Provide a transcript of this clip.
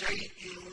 شيء